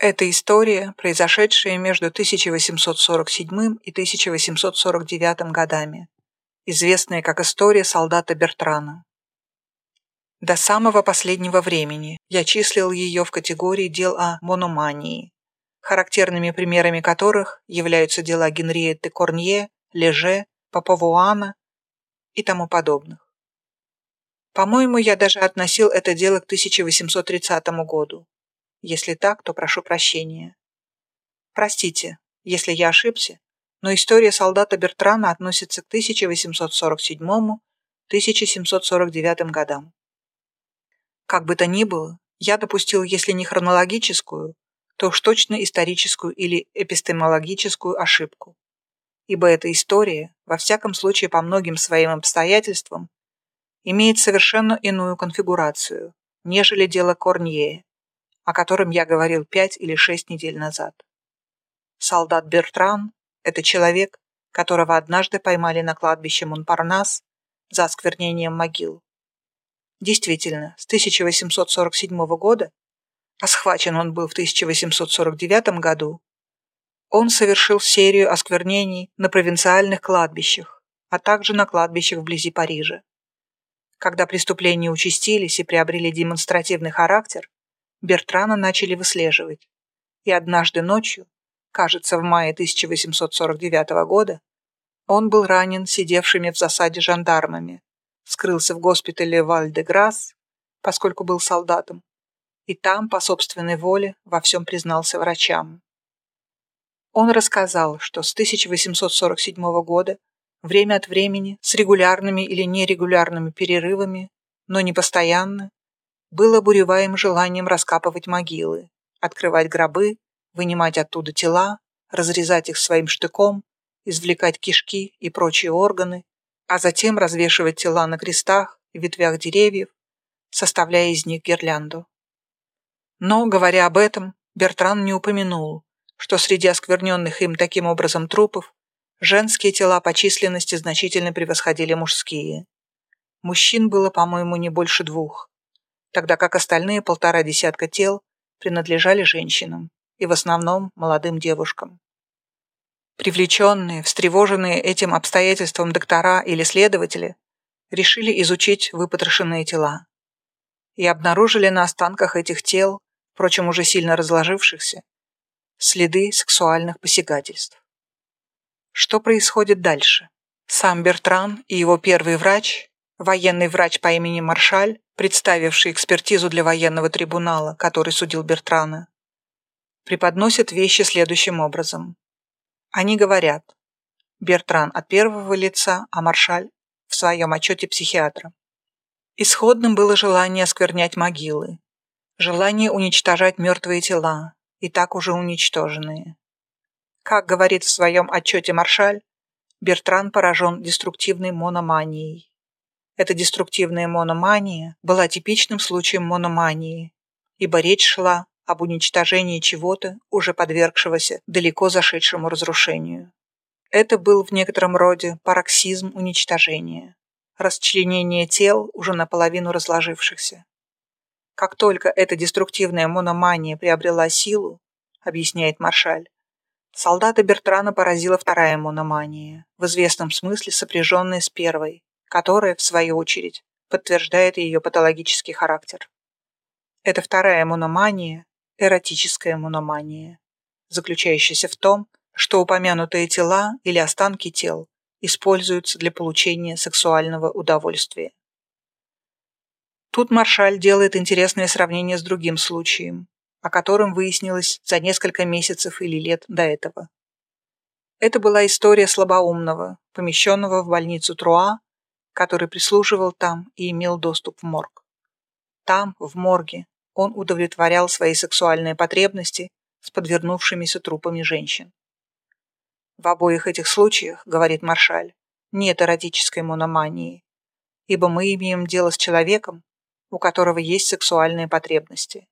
Это история, произошедшая между 1847 и 1849 годами, известная как история солдата Бертрана. До самого последнего времени я числил ее в категории дел о мономании, характерными примерами которых являются дела Генриетты Корнье, Леже, Папавуана и тому подобных. По-моему, я даже относил это дело к 1830 году. Если так, то прошу прощения. Простите, если я ошибся, но история солдата Бертрана относится к 1847-1749 годам. Как бы то ни было, я допустил, если не хронологическую, то уж точно историческую или эпистемологическую ошибку. Ибо эта история, во всяком случае по многим своим обстоятельствам, имеет совершенно иную конфигурацию, нежели дело Корнье, о котором я говорил пять или шесть недель назад. Солдат Бертран – это человек, которого однажды поймали на кладбище Монпарнас за осквернением могил. Действительно, с 1847 года, а схвачен он был в 1849 году, он совершил серию осквернений на провинциальных кладбищах, а также на кладбищах вблизи Парижа. Когда преступления участились и приобрели демонстративный характер, Бертрана начали выслеживать. И однажды ночью, кажется, в мае 1849 года, он был ранен сидевшими в засаде жандармами, скрылся в госпитале Валь-де-Грасс, поскольку был солдатом, и там, по собственной воле, во всем признался врачам. Он рассказал, что с 1847 года время от времени, с регулярными или нерегулярными перерывами, но не постоянно, был обуреваем желанием раскапывать могилы, открывать гробы, вынимать оттуда тела, разрезать их своим штыком, извлекать кишки и прочие органы, а затем развешивать тела на крестах и ветвях деревьев, составляя из них гирлянду. Но, говоря об этом, Бертран не упомянул, что среди оскверненных им таким образом трупов женские тела по численности значительно превосходили мужские. Мужчин было, по-моему, не больше двух, тогда как остальные полтора десятка тел принадлежали женщинам и в основном молодым девушкам. Привлеченные, встревоженные этим обстоятельством доктора или следователи решили изучить выпотрошенные тела и обнаружили на останках этих тел, впрочем, уже сильно разложившихся, следы сексуальных посягательств. Что происходит дальше? Сам Бертран и его первый врач, военный врач по имени Маршаль, представивший экспертизу для военного трибунала, который судил Бертрана, преподносят вещи следующим образом. Они говорят, Бертран от первого лица, а Маршаль в своем отчете психиатра. Исходным было желание осквернять могилы, желание уничтожать мертвые тела, и так уже уничтоженные. Как говорит в своем отчете Маршаль, Бертран поражен деструктивной мономанией. Эта деструктивная мономания была типичным случаем мономании, ибо речь шла об уничтожении чего-то, уже подвергшегося далеко зашедшему разрушению. Это был в некотором роде пароксизм уничтожения, расчленение тел, уже наполовину разложившихся. Как только эта деструктивная мономания приобрела силу, объясняет Маршаль, солдата Бертрана поразила вторая мономания, в известном смысле сопряженная с первой, которая, в свою очередь, подтверждает ее патологический характер. Это вторая мономания – эротическая мономания, заключающаяся в том, что упомянутые тела или останки тел используются для получения сексуального удовольствия. Тут Маршаль делает интересное сравнение с другим случаем, о котором выяснилось за несколько месяцев или лет до этого. Это была история слабоумного, помещенного в больницу Труа который прислуживал там и имел доступ в морг. Там, в морге, он удовлетворял свои сексуальные потребности с подвернувшимися трупами женщин. В обоих этих случаях, говорит Маршаль, нет эротической мономании, ибо мы имеем дело с человеком, у которого есть сексуальные потребности.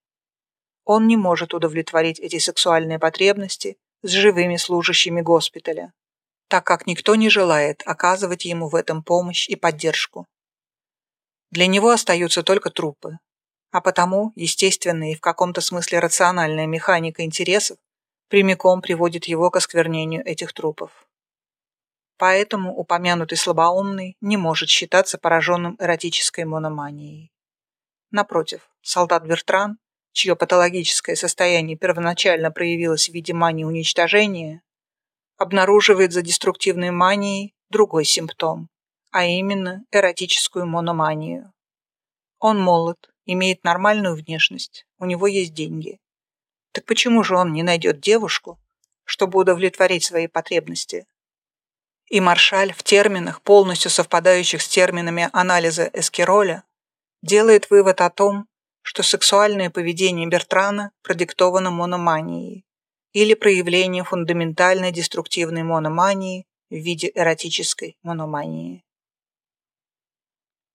Он не может удовлетворить эти сексуальные потребности с живыми служащими госпиталя, так как никто не желает оказывать ему в этом помощь и поддержку. Для него остаются только трупы, А потому естественная и в каком-то смысле рациональная механика интересов прямиком приводит его к осквернению этих трупов. Поэтому упомянутый слабоумный не может считаться пораженным эротической мономанией. Напротив, солдат Бертран, чье патологическое состояние первоначально проявилось в виде мании уничтожения, обнаруживает за деструктивной манией другой симптом, а именно эротическую мономанию. Он молод, имеет нормальную внешность, у него есть деньги. Так почему же он не найдет девушку, чтобы удовлетворить свои потребности? И Маршаль в терминах, полностью совпадающих с терминами анализа Эскироля, делает вывод о том, что сексуальное поведение Бертрана продиктовано мономанией или проявлением фундаментальной деструктивной мономании в виде эротической мономании.